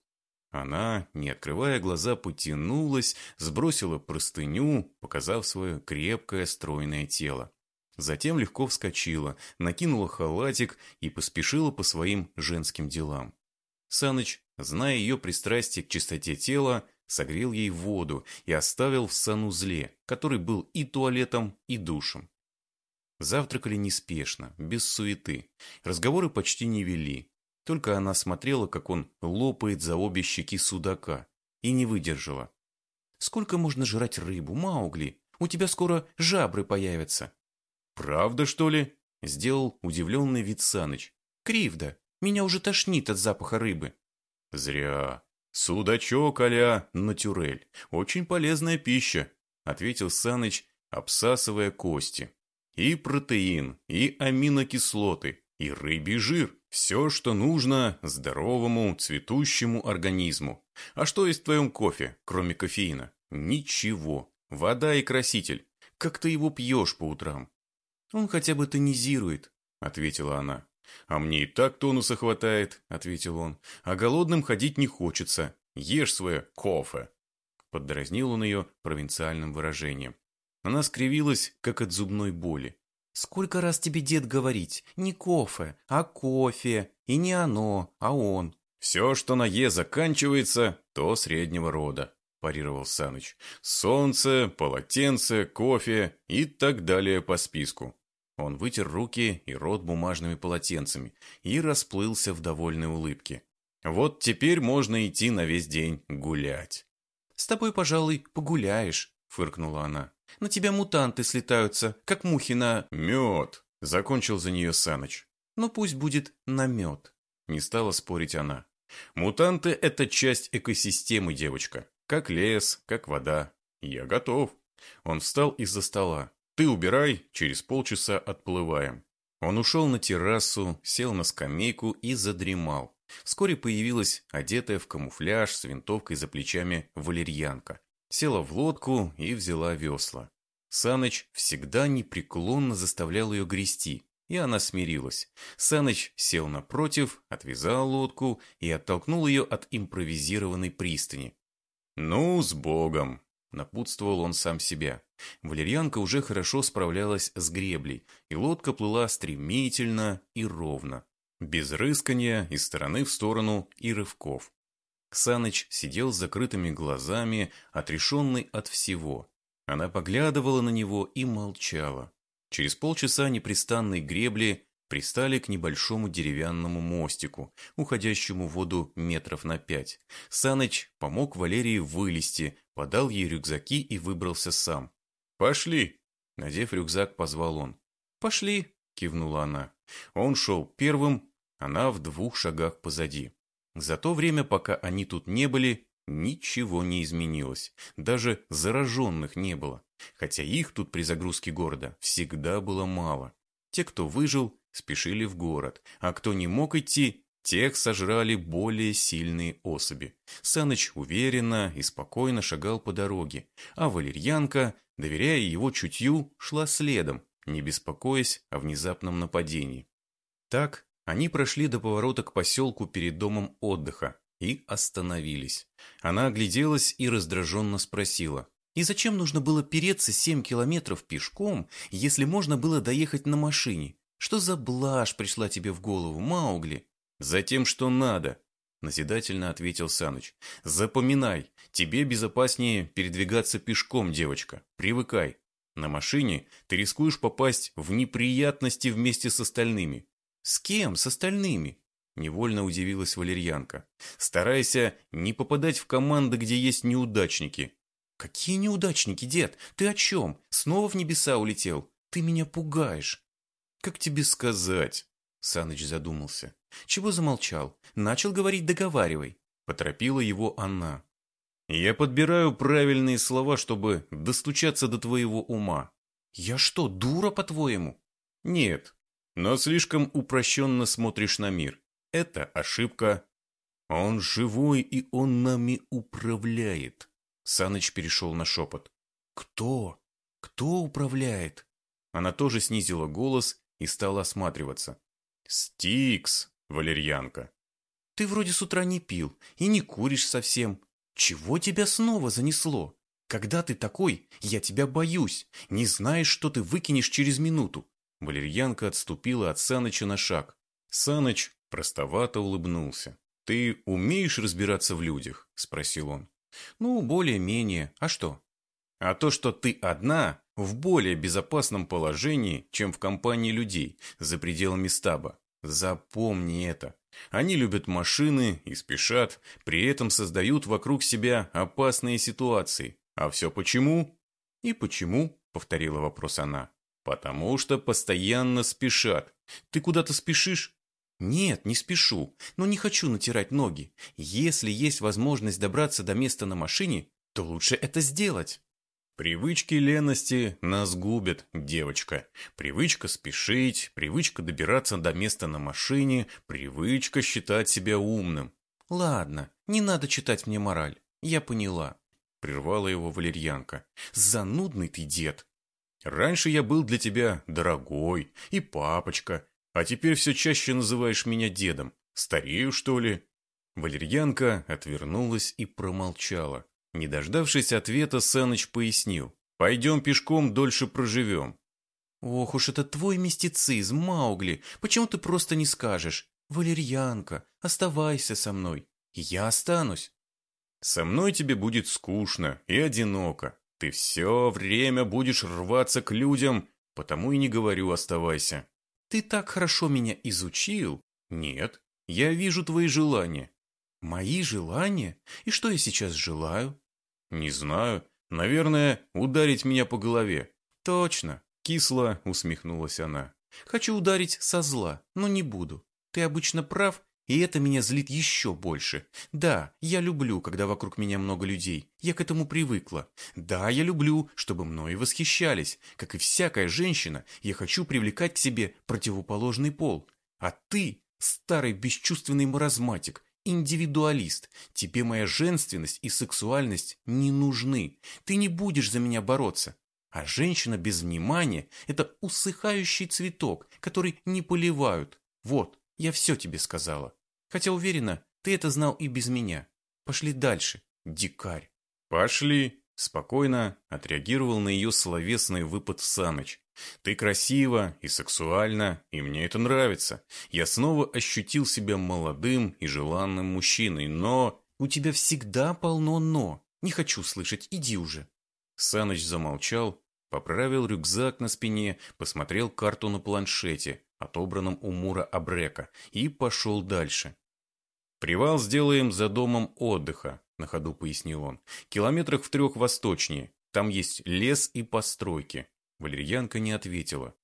Она, не открывая глаза, потянулась, сбросила простыню, показав свое крепкое стройное тело. Затем легко вскочила, накинула халатик и поспешила по своим женским делам. Саныч, зная ее пристрастие к чистоте тела, согрел ей воду и оставил в санузле, который был и туалетом, и душем. Завтракали неспешно, без суеты. Разговоры почти не вели. Только она смотрела, как он лопает за обе щеки судака. И не выдержала. «Сколько можно жрать рыбу, Маугли? У тебя скоро жабры появятся». «Правда, что ли?» Сделал удивленный вид Саныч. «Кривда. Меня уже тошнит от запаха рыбы». «Зря. Судачок а натюрель. Очень полезная пища», ответил Саныч, обсасывая кости. И протеин, и аминокислоты, и рыбий жир. Все, что нужно здоровому, цветущему организму. А что есть в твоем кофе, кроме кофеина? Ничего. Вода и краситель. Как ты его пьешь по утрам? Он хотя бы тонизирует, ответила она. А мне и так тонуса хватает, ответил он. А голодным ходить не хочется. Ешь свое кофе. Поддразнил он ее провинциальным выражением. Она скривилась, как от зубной боли. Сколько раз тебе дед говорить? Не кофе, а кофе. И не оно, а он. Все, что на «е» заканчивается, то среднего рода, парировал Саныч. Солнце, полотенце, кофе и так далее по списку. Он вытер руки и рот бумажными полотенцами и расплылся в довольной улыбке. Вот теперь можно идти на весь день гулять. «С тобой, пожалуй, погуляешь», — фыркнула она. «На тебя мутанты слетаются, как мухи на...» «Мед», — закончил за нее Саныч. «Ну пусть будет на мед», — не стала спорить она. «Мутанты — это часть экосистемы, девочка. Как лес, как вода. Я готов». Он встал из-за стола. «Ты убирай, через полчаса отплываем». Он ушел на террасу, сел на скамейку и задремал. Вскоре появилась одетая в камуфляж с винтовкой за плечами валерьянка. Села в лодку и взяла весла. Саныч всегда непреклонно заставлял ее грести, и она смирилась. Саныч сел напротив, отвязал лодку и оттолкнул ее от импровизированной пристани. «Ну, с Богом!» — напутствовал он сам себя. Валерьянка уже хорошо справлялась с греблей, и лодка плыла стремительно и ровно без рыскания из стороны в сторону и рывков. Ксаныч сидел с закрытыми глазами, отрешенный от всего. Она поглядывала на него и молчала. Через полчаса непрестанной гребли пристали к небольшому деревянному мостику, уходящему в воду метров на пять. Саныч помог Валерии вылезти, подал ей рюкзаки и выбрался сам. «Пошли!» Надев рюкзак, позвал он. «Пошли!» – кивнула она. Он шел первым, она в двух шагах позади. За то время, пока они тут не были, ничего не изменилось. Даже зараженных не было. Хотя их тут при загрузке города всегда было мало. Те, кто выжил, спешили в город, а кто не мог идти, тех сожрали более сильные особи. Саныч уверенно и спокойно шагал по дороге, а валерьянка, доверяя его чутью, шла следом, не беспокоясь о внезапном нападении. Так они прошли до поворота к поселку перед домом отдыха и остановились. Она огляделась и раздраженно спросила. «И зачем нужно было переться семь километров пешком, если можно было доехать на машине? Что за блажь пришла тебе в голову, Маугли?» «Затем, что надо», — назидательно ответил Саныч. «Запоминай, тебе безопаснее передвигаться пешком, девочка. Привыкай. На машине ты рискуешь попасть в неприятности вместе с остальными. «С кем? С остальными?» Невольно удивилась валерьянка. «Старайся не попадать в команды, где есть неудачники». «Какие неудачники, дед? Ты о чем? Снова в небеса улетел? Ты меня пугаешь». «Как тебе сказать?» Саныч задумался. «Чего замолчал? Начал говорить «договаривай». Поторопила его она. «Я подбираю правильные слова, чтобы достучаться до твоего ума». «Я что, дура, по-твоему?» «Нет, но слишком упрощенно смотришь на мир. Это ошибка. Он живой, и он нами управляет. Саныч перешел на шепот. Кто? Кто управляет? Она тоже снизила голос и стала осматриваться. Стикс, валерьянка. Ты вроде с утра не пил и не куришь совсем. Чего тебя снова занесло? Когда ты такой, я тебя боюсь. Не знаешь, что ты выкинешь через минуту. Валерьянка отступила от Саныча на шаг. Саныч простовато улыбнулся. «Ты умеешь разбираться в людях?» – спросил он. «Ну, более-менее. А что?» «А то, что ты одна, в более безопасном положении, чем в компании людей, за пределами стаба. Запомни это. Они любят машины и спешат, при этом создают вокруг себя опасные ситуации. А все почему?» «И почему?» – повторила вопрос она. Потому что постоянно спешат. Ты куда-то спешишь? Нет, не спешу, но не хочу натирать ноги. Если есть возможность добраться до места на машине, то лучше это сделать. Привычки лености нас губят, девочка. Привычка спешить, привычка добираться до места на машине, привычка считать себя умным. Ладно, не надо читать мне мораль. Я поняла. Прервала его валерьянка. Занудный ты дед. Раньше я был для тебя дорогой и папочка, а теперь все чаще называешь меня дедом. Старею, что ли?» Валерьянка отвернулась и промолчала. Не дождавшись ответа, Саныч пояснил. «Пойдем пешком, дольше проживем». Ох уж это твой мистицизм, Маугли. Почему ты просто не скажешь? Валерьянка, оставайся со мной. Я останусь. Со мной тебе будет скучно и одиноко. Ты все время будешь рваться к людям, потому и не говорю «оставайся». Ты так хорошо меня изучил. Нет, я вижу твои желания. Мои желания? И что я сейчас желаю? Не знаю. Наверное, ударить меня по голове. Точно. Кисло усмехнулась она. Хочу ударить со зла, но не буду. Ты обычно прав, и это меня злит еще больше. Да, я люблю, когда вокруг меня много людей. Я к этому привыкла. Да, я люблю, чтобы мной восхищались. Как и всякая женщина, я хочу привлекать к себе противоположный пол. А ты, старый бесчувственный маразматик, индивидуалист. Тебе моя женственность и сексуальность не нужны. Ты не будешь за меня бороться. А женщина без внимания – это усыхающий цветок, который не поливают. Вот, я все тебе сказала. Хотя уверена, ты это знал и без меня. Пошли дальше, дикарь. Пошли. Спокойно отреагировал на ее словесный выпад Саныч. Ты красива и сексуальна, и мне это нравится. Я снова ощутил себя молодым и желанным мужчиной, но... У тебя всегда полно «но». Не хочу слышать, иди уже. Саныч замолчал, поправил рюкзак на спине, посмотрел карту на планшете, отобранном у Мура Абрека, и пошел дальше. «Привал сделаем за домом отдыха», — на ходу пояснил он. «Километрах в трех восточнее. Там есть лес и постройки». Валерьянка не ответила.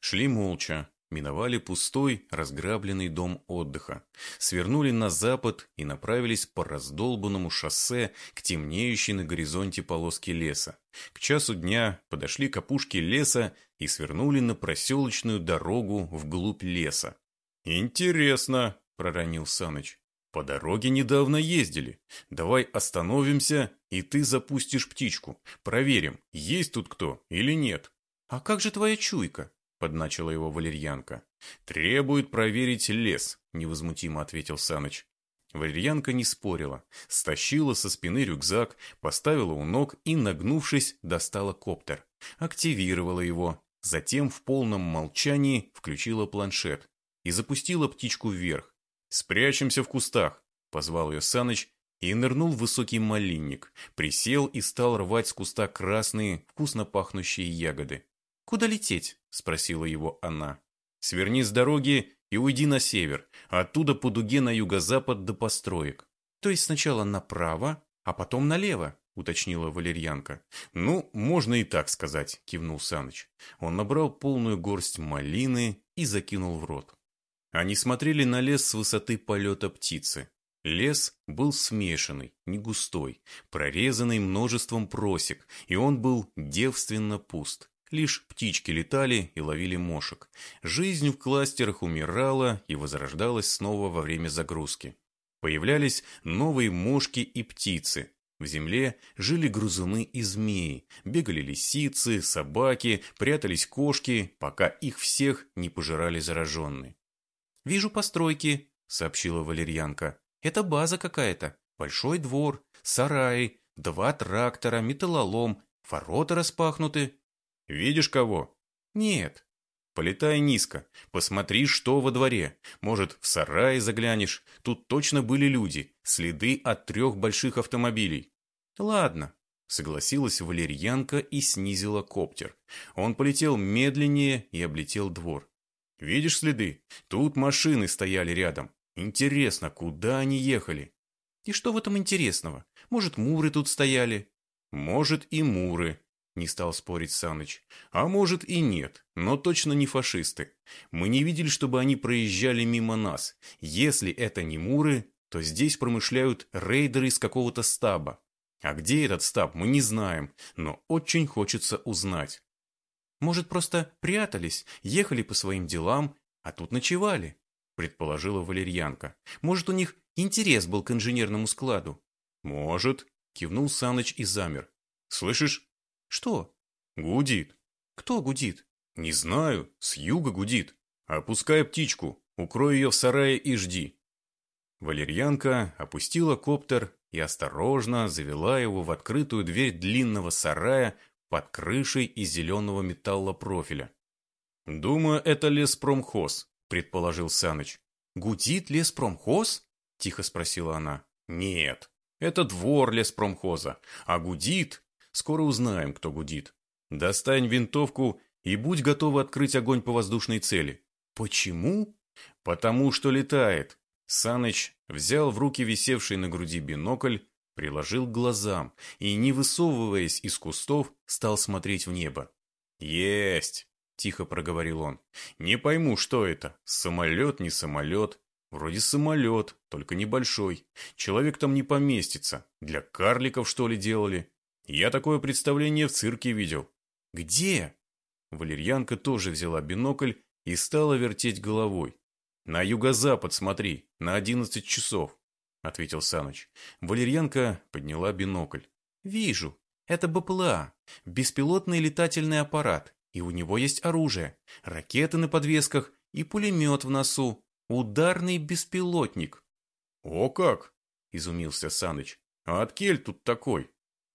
Шли молча, миновали пустой, разграбленный дом отдыха, свернули на запад и направились по раздолбанному шоссе к темнеющей на горизонте полоске леса. К часу дня подошли к опушке леса и свернули на проселочную дорогу вглубь леса. «Интересно», — проронил Саныч. «По дороге недавно ездили. Давай остановимся, и ты запустишь птичку. Проверим, есть тут кто или нет». «А как же твоя чуйка?» подначила его валерьянка. «Требует проверить лес», — невозмутимо ответил Саныч. Валерьянка не спорила, стащила со спины рюкзак, поставила у ног и, нагнувшись, достала коптер. Активировала его, затем в полном молчании включила планшет и запустила птичку вверх. «Спрячемся в кустах», — позвал ее Саныч и нырнул в высокий малинник, присел и стал рвать с куста красные, вкусно пахнущие ягоды. «Куда лететь?» – спросила его она. «Сверни с дороги и уйди на север, оттуда по дуге на юго-запад до построек». «То есть сначала направо, а потом налево?» – уточнила валерьянка. «Ну, можно и так сказать», – кивнул Саныч. Он набрал полную горсть малины и закинул в рот. Они смотрели на лес с высоты полета птицы. Лес был смешанный, не густой, прорезанный множеством просек, и он был девственно пуст. Лишь птички летали и ловили мошек. Жизнь в кластерах умирала и возрождалась снова во время загрузки. Появлялись новые мошки и птицы. В земле жили грузуны и змеи, бегали лисицы, собаки, прятались кошки, пока их всех не пожирали зараженные. «Вижу постройки», — сообщила валерьянка. «Это база какая-то. Большой двор, сараи, два трактора, металлолом, ворота распахнуты, Видишь кого? Нет. Полетай низко. Посмотри, что во дворе. Может, в сарае заглянешь. Тут точно были люди. Следы от трех больших автомобилей. Ладно. Согласилась валерьянка и снизила коптер. Он полетел медленнее и облетел двор. Видишь следы? Тут машины стояли рядом. Интересно, куда они ехали? И что в этом интересного? Может, муры тут стояли? Может, и муры, не стал спорить Саныч. А может и нет, но точно не фашисты. Мы не видели, чтобы они проезжали мимо нас. Если это не муры, то здесь промышляют рейдеры из какого-то стаба. А где этот стаб, мы не знаем, но очень хочется узнать. Может, просто прятались, ехали по своим делам, а тут ночевали, предположила валерьянка. Может, у них интерес был к инженерному складу? Может, кивнул Саныч и замер. Слышишь, что? Гудит. Кто гудит? Не знаю, с юга гудит. Опускай птичку, укрой ее в сарае и жди. Валерьянка опустила коптер и осторожно завела его в открытую дверь длинного сарая, под крышей из зеленого металла профиля. «Думаю, это леспромхоз», — предположил Саныч. «Гудит леспромхоз?» — тихо спросила она. «Нет, это двор леспромхоза. А гудит? Скоро узнаем, кто гудит. Достань винтовку и будь готова открыть огонь по воздушной цели». «Почему?» «Потому что летает». Саныч взял в руки висевший на груди бинокль, приложил к глазам и, не высовываясь из кустов, стал смотреть в небо. «Есть!» — тихо проговорил он. «Не пойму, что это. Самолет, не самолет. Вроде самолет, только небольшой. Человек там не поместится. Для карликов, что ли, делали? Я такое представление в цирке видел». «Где?» Валерьянка тоже взяла бинокль и стала вертеть головой. «На юго-запад смотри, на одиннадцать часов», — ответил Саныч. Валерьянка подняла бинокль. «Вижу. Это БПЛА. Беспилотный летательный аппарат. И у него есть оружие. Ракеты на подвесках и пулемет в носу. Ударный беспилотник». «О как!» — изумился Саныч. «А от кель тут такой?»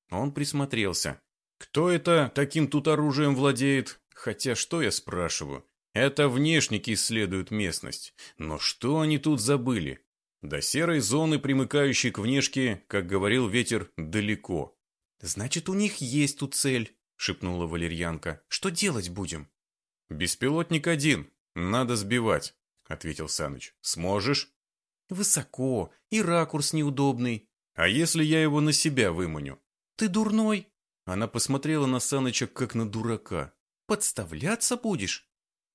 Он присмотрелся. «Кто это таким тут оружием владеет? Хотя что я спрашиваю? Это внешники исследуют местность. Но что они тут забыли? До серой зоны, примыкающей к внешке, как говорил ветер, далеко. «Значит, у них есть тут цель», — шепнула Валерьянка. «Что делать будем?» «Беспилотник один. Надо сбивать», — ответил Саныч. «Сможешь?» «Высоко, и ракурс неудобный». «А если я его на себя выманю?» «Ты дурной?» Она посмотрела на Саныча, как на дурака. «Подставляться будешь?»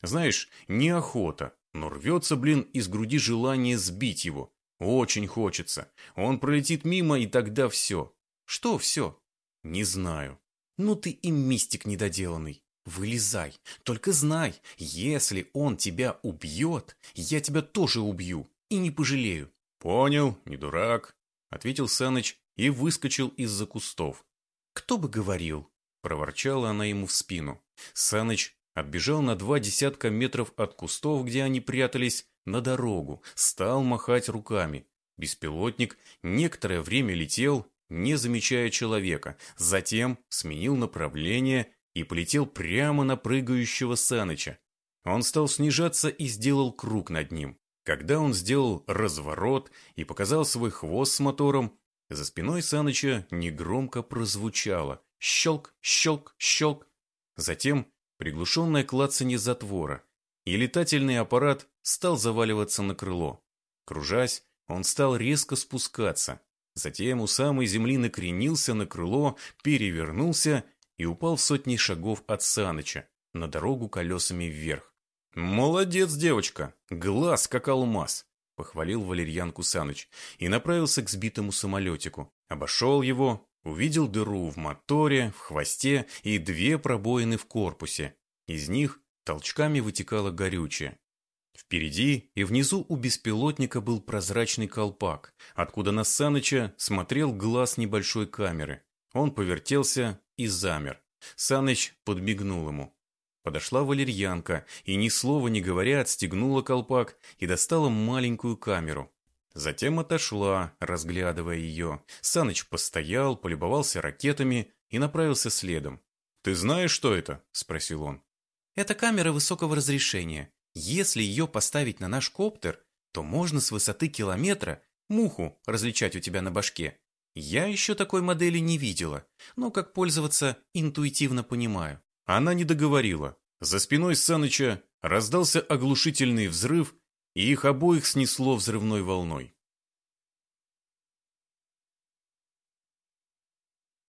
Знаешь, неохота, но рвется, блин, из груди желание сбить его. Очень хочется. Он пролетит мимо, и тогда все. Что все? Не знаю. Ну ты и мистик недоделанный. Вылезай. Только знай, если он тебя убьет, я тебя тоже убью. И не пожалею. Понял, не дурак, ответил Саныч и выскочил из-за кустов. Кто бы говорил? Проворчала она ему в спину. Саныч Отбежал на два десятка метров от кустов, где они прятались, на дорогу, стал махать руками. Беспилотник некоторое время летел, не замечая человека, затем сменил направление и полетел прямо на прыгающего Саныча. Он стал снижаться и сделал круг над ним. Когда он сделал разворот и показал свой хвост с мотором, за спиной Саныча негромко прозвучало «щелк, щелк, щелк». Затем приглушенное клацанье затвора, и летательный аппарат стал заваливаться на крыло. Кружась, он стал резко спускаться. Затем у самой земли накренился на крыло, перевернулся и упал в сотни шагов от Саныча, на дорогу колесами вверх. «Молодец, девочка! Глаз, как алмаз!» — похвалил Валерьянку Саныч и направился к сбитому самолетику. Обошел его, Увидел дыру в моторе, в хвосте и две пробоины в корпусе. Из них толчками вытекало горючее. Впереди и внизу у беспилотника был прозрачный колпак, откуда на Саныча смотрел глаз небольшой камеры. Он повертелся и замер. Саныч подмигнул ему. Подошла валерьянка и, ни слова не говоря, отстегнула колпак и достала маленькую камеру. Затем отошла, разглядывая ее. Саныч постоял, полюбовался ракетами и направился следом. «Ты знаешь, что это?» – спросил он. «Это камера высокого разрешения. Если ее поставить на наш коптер, то можно с высоты километра муху различать у тебя на башке. Я еще такой модели не видела, но как пользоваться интуитивно понимаю». Она не договорила. За спиной Саныча раздался оглушительный взрыв, и их обоих снесло взрывной волной.